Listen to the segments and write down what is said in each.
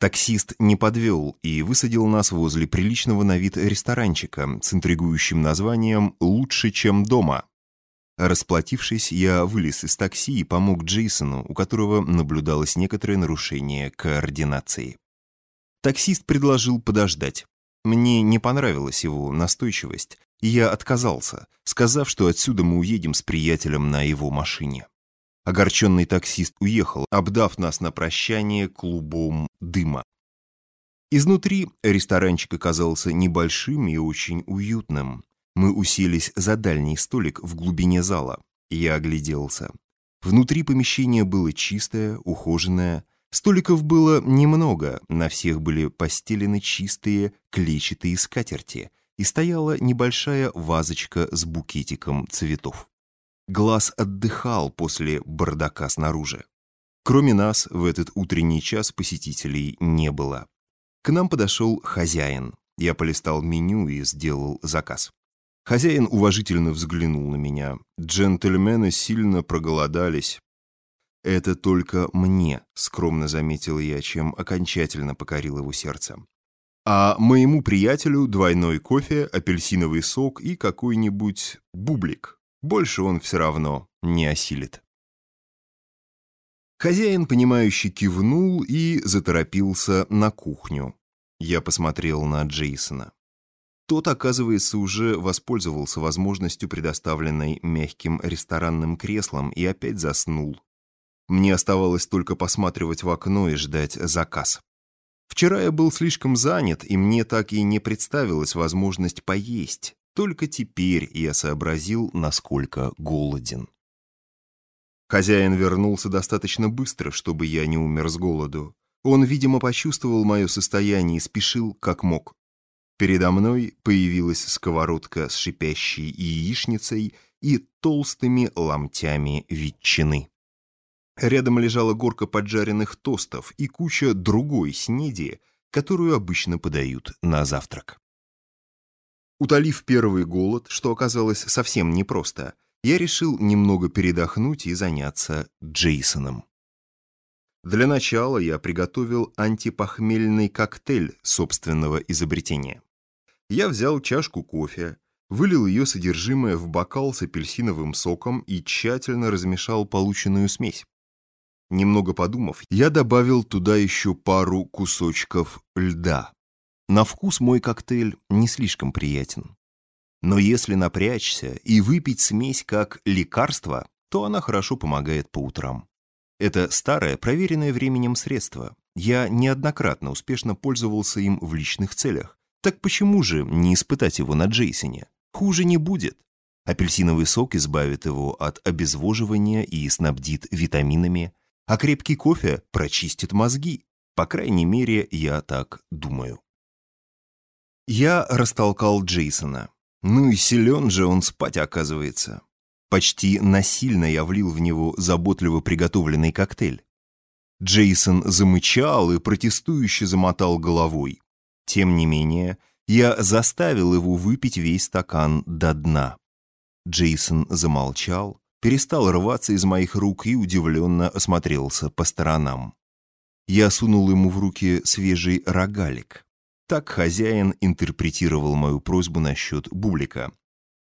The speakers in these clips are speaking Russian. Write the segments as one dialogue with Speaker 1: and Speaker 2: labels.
Speaker 1: Таксист не подвел и высадил нас возле приличного на вид ресторанчика с интригующим названием «Лучше, чем дома». Расплатившись, я вылез из такси и помог Джейсону, у которого наблюдалось некоторое нарушение координации. Таксист предложил подождать. Мне не понравилась его настойчивость, и я отказался, сказав, что отсюда мы уедем с приятелем на его машине. Огорченный таксист уехал, обдав нас на прощание клубом дыма. Изнутри ресторанчик оказался небольшим и очень уютным. Мы уселись за дальний столик в глубине зала. Я огляделся. Внутри помещение было чистое, ухоженное. Столиков было немного, на всех были постелены чистые клетчатые скатерти, и стояла небольшая вазочка с букетиком цветов. Глаз отдыхал после бардака снаружи. Кроме нас, в этот утренний час посетителей не было. К нам подошел хозяин. Я полистал меню и сделал заказ. Хозяин уважительно взглянул на меня. Джентльмены сильно проголодались. «Это только мне», — скромно заметил я, чем окончательно покорил его сердце. «А моему приятелю двойной кофе, апельсиновый сок и какой-нибудь бублик. Больше он все равно не осилит. Хозяин, понимающе кивнул и заторопился на кухню. Я посмотрел на Джейсона. Тот, оказывается, уже воспользовался возможностью, предоставленной мягким ресторанным креслом, и опять заснул. Мне оставалось только посматривать в окно и ждать заказ. Вчера я был слишком занят, и мне так и не представилась возможность поесть. Только теперь я сообразил, насколько голоден. Хозяин вернулся достаточно быстро, чтобы я не умер с голоду. Он, видимо, почувствовал мое состояние и спешил, как мог. Передо мной появилась сковородка с шипящей яичницей и толстыми ломтями ветчины. Рядом лежала горка поджаренных тостов и куча другой снеди, которую обычно подают на завтрак. Утолив первый голод, что оказалось совсем непросто, я решил немного передохнуть и заняться Джейсоном. Для начала я приготовил антипохмельный коктейль собственного изобретения. Я взял чашку кофе, вылил ее содержимое в бокал с апельсиновым соком и тщательно размешал полученную смесь. Немного подумав, я добавил туда еще пару кусочков льда. На вкус мой коктейль не слишком приятен. Но если напрячься и выпить смесь как лекарство, то она хорошо помогает по утрам. Это старое, проверенное временем средство. Я неоднократно успешно пользовался им в личных целях. Так почему же не испытать его на Джейсоне? Хуже не будет. Апельсиновый сок избавит его от обезвоживания и снабдит витаминами, а крепкий кофе прочистит мозги. По крайней мере, я так думаю. Я растолкал Джейсона. Ну и силен же он спать, оказывается. Почти насильно я влил в него заботливо приготовленный коктейль. Джейсон замычал и протестующе замотал головой. Тем не менее, я заставил его выпить весь стакан до дна. Джейсон замолчал, перестал рваться из моих рук и удивленно осмотрелся по сторонам. Я сунул ему в руки свежий рогалик. Так хозяин интерпретировал мою просьбу насчет бублика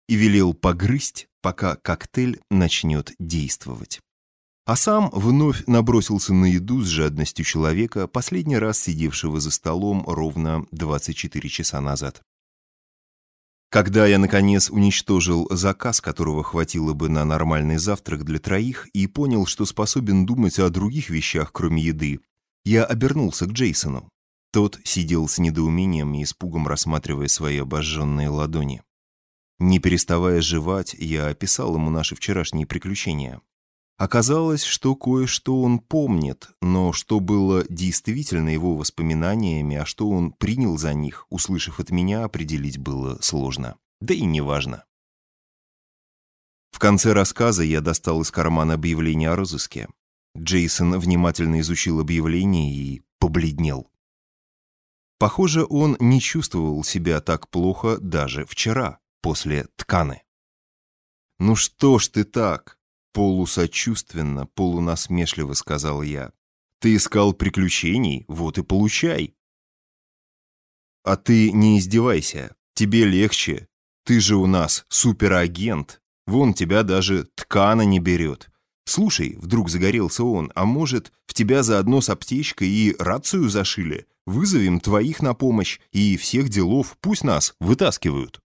Speaker 1: и велел погрызть, пока коктейль начнет действовать. А сам вновь набросился на еду с жадностью человека, последний раз сидевшего за столом ровно 24 часа назад. Когда я, наконец, уничтожил заказ, которого хватило бы на нормальный завтрак для троих, и понял, что способен думать о других вещах, кроме еды, я обернулся к Джейсону. Тот сидел с недоумением и испугом рассматривая свои обожженные ладони. Не переставая жевать, я описал ему наши вчерашние приключения. Оказалось, что кое-что он помнит, но что было действительно его воспоминаниями, а что он принял за них, услышав от меня, определить было сложно. Да и неважно. В конце рассказа я достал из кармана объявление о розыске. Джейсон внимательно изучил объявление и побледнел. Похоже, он не чувствовал себя так плохо даже вчера, после тканы. «Ну что ж ты так?» — полусочувственно, полунасмешливо сказал я. Ты искал приключений, вот и получай. А ты не издевайся, тебе легче. Ты же у нас суперагент. Вон тебя даже ткана не берет. Слушай, вдруг загорелся он, а может, в тебя заодно с аптечкой и рацию зашили? Вызовем твоих на помощь, и всех делов пусть нас вытаскивают.